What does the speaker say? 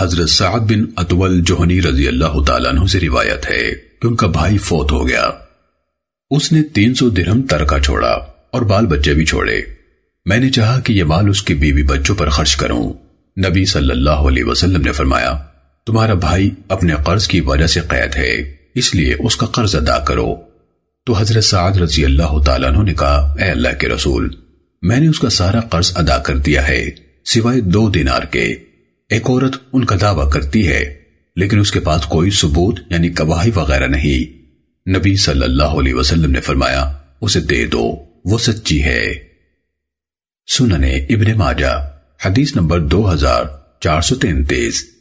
حضرت سعد بن اتول جوہنی رضی اللہ تعالیٰ عنہ سے روایت ہے کہ ان کا بھائی فوت ہو گیا۔ اس نے تین سو درہم ترکا چھوڑا اور بال بچے بھی چھوڑے۔ میں نے چاہا کہ یہ مال اس کے بیوی بچوں پر خرچ کروں۔ نبی صلی اللہ علیہ وسلم نے فرمایا، تمہارا بھائی اپنے قرض کی وجہ سے قید ہے، اس لیے اس کا قرض ادا کرو۔ تو حضرت سعد رضی اللہ تعالیٰ عنہ نے کہا، اے اللہ کے رسول، میں نے اس کا سارا قرض ادا کر دیا ہے، سوائے دو دینار کے۔ ایک عورت ان کا دعویٰ کرتی ہے، لیکن اس کے پاس کوئی ثبوت یعنی گواہی وغیرہ نہیں۔ نبی صلی اللہ علیہ وسلم نے فرمایا، اسے دے دو، وہ سچی ہے۔ سننے ابن ماجہ، حدیث نمبر دو ہزار چار سو تینتیس۔